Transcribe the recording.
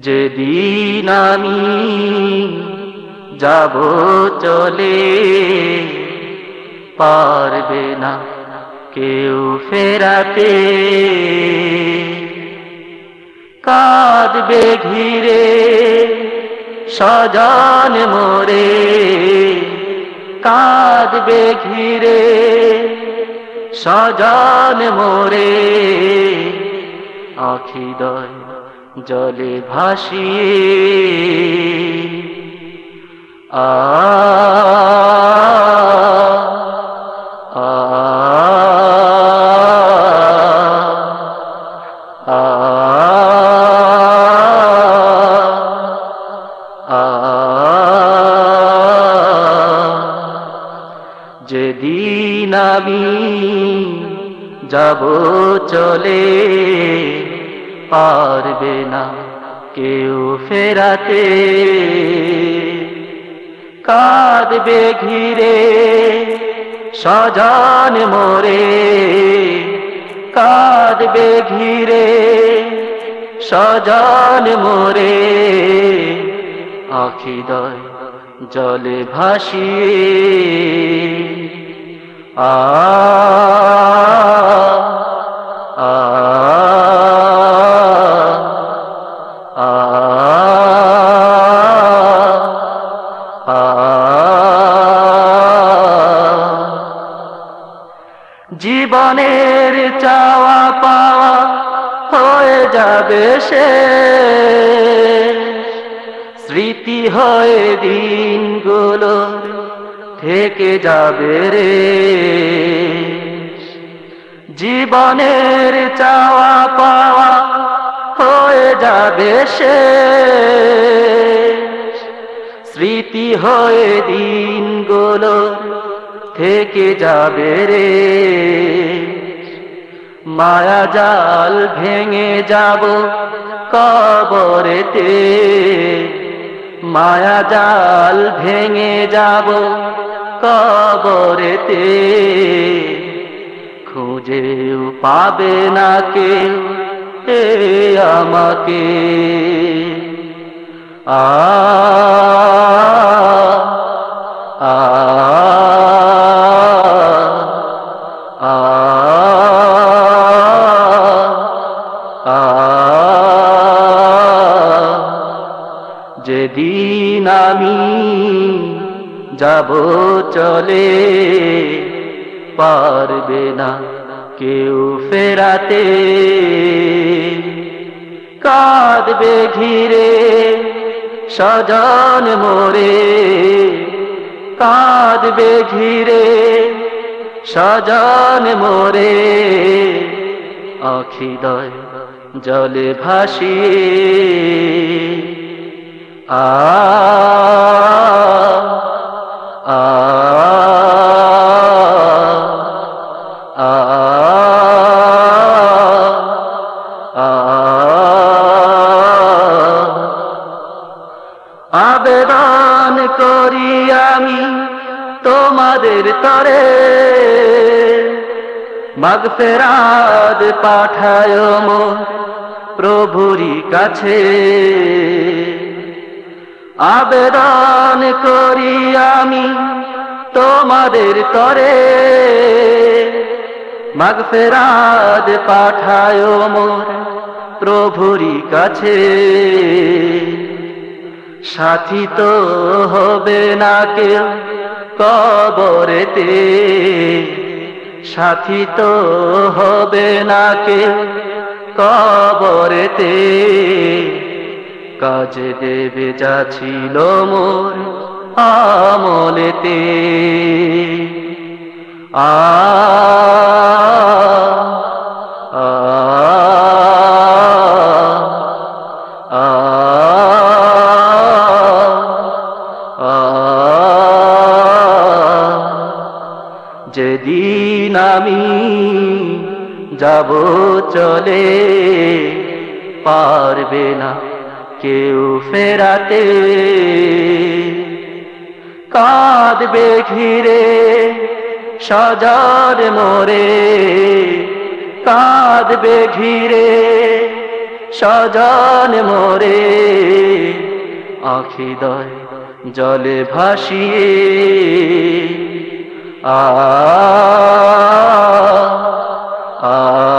যেদিন আমি যাব চলে, পারবে না কেউ ফেরাতে। কাঁদবে ঘিরে, সজন মোরে। কাঁদবে ঘিরে, সজান মোরে। আখিদয় জলে ভাসিয়ে আ যেদিন আমি যাব চলে পারবে না কেউ ফেরাতে। কাঁদবে ঘিরে, সজান মোরে। কাঁদবে ঘিরে, সজান মোরে। আখিদয় জলে ভাসিয়ে, আ জীবনের চাওয়া পাওয়া হয়ে যাবে সে। স্মৃতি হয়ে দিনগুলো থেকে যাবে রে। জীবনের চাওয়া পাওয়া হয়ে যাবে সে। স্মৃতি হয়ে দিনগুলো থেকে যাবে রে। মায়া জাল ভেঙে যাব কবরেতে। মায়া জাল ভেঙে যাব কবরেতে। খুঁজেও পাবে না কেউ এ আমাকে? আ যেদিন আমি যাব চলে পারবে না। কেউ ফেরাতে কাঁদবে ঘিরে সজন মোরে। কাঁদবে ঘিরে সজন মোরে। আখিদয় জলে ভাসিয়ে আ আবেদন করি আমি তোমাদের তরে। মাগফেরাদ পাঠায় মোর প্রভুরি কাছে। আবেদন করি আমি তোমাদের তরে। মাগফেরাদ পাঠায় মোর প্রভুরি কাছে। সাথী তো হবে না কেউ কবরেতে। সাথী তো হবে না কেউ কবরেতে। কাজে দেবে যা ছিল মোর আমলেতে। আ আমি যাব চলে, পারবে না কেউ ফেরাতে। কাঁদবে ঘিরে সজার মোরে কাঁদবে ঘিরে সজন মোরে আখিদয় জলে ভাসিয়ে, আ আ